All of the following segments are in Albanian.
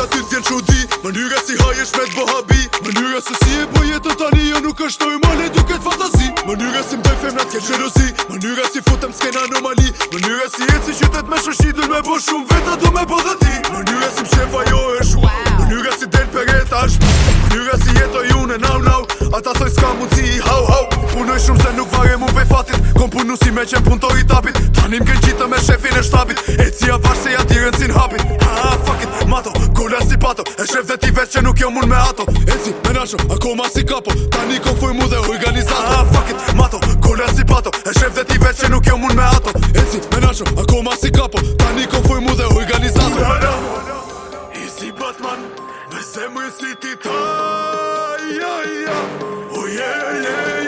ta ty t'vjen që di Mënyra si hajesh me t'bohabi Mënyra se si e po jetë tani Jo nuk është të i mali duket fantasi Mënyra si mdoj fem në t'ke gjerozi Mënyra si futem s'kena anomali Mënyra si e si qytet me shëshi Dull me bo shumë veta du me bo dhe ti Mënyra si mshefa jo e shu Mënyra si del për e tash Mënyra si jeto ju në nau nau Ata soj s'ka mundësi i hau hau Punoj shumë se nuk vare mu vej fatit Kom punu si me qen punto tapit Tanim kën qitë me shefin e shtapit E cia vash se ja hapit pato E shef dhe ti vesh që nuk jo mun me ato Eci, menasho, ako ma si kapo Ta një konfuj mu dhe organizato ah, fuck it, mato, kona si pato E shef dhe ti vesh që nuk jo mun me ato Eci, menasho, ako ma si kapo Ta një konfuj mu dhe organizato Easy Batman Dhe se më si ti ta oh yeah, yeah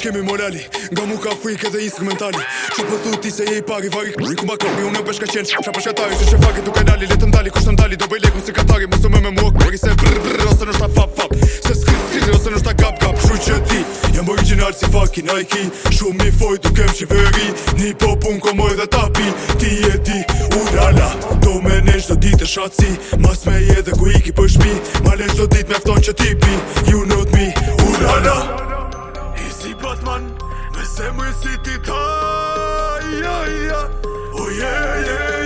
s'kemi morali Nga mu ka frike dhe instrumentali Që për po thu ti se je i pari vari Rri ku ma kapi unë përshka qenë Qa për shkatari që që fari tuk e nali Letë ndali kusht ndali do bëj legun si katari Mësu me me mua se brr brr Ose nështë ta fap fap Se skri skri ose nështë ta gap gap Shruj që ti jam original si fucking Nike Shumë mi foj tuk e më shiveri Ni pop unë komoj dhe tapi Ti e ti urala Do me nesh do e Mas me je dhe ku iki për shmi Ma do dit me fton tipi You me Urala man Me zemër si ti ta Oje, oje, oje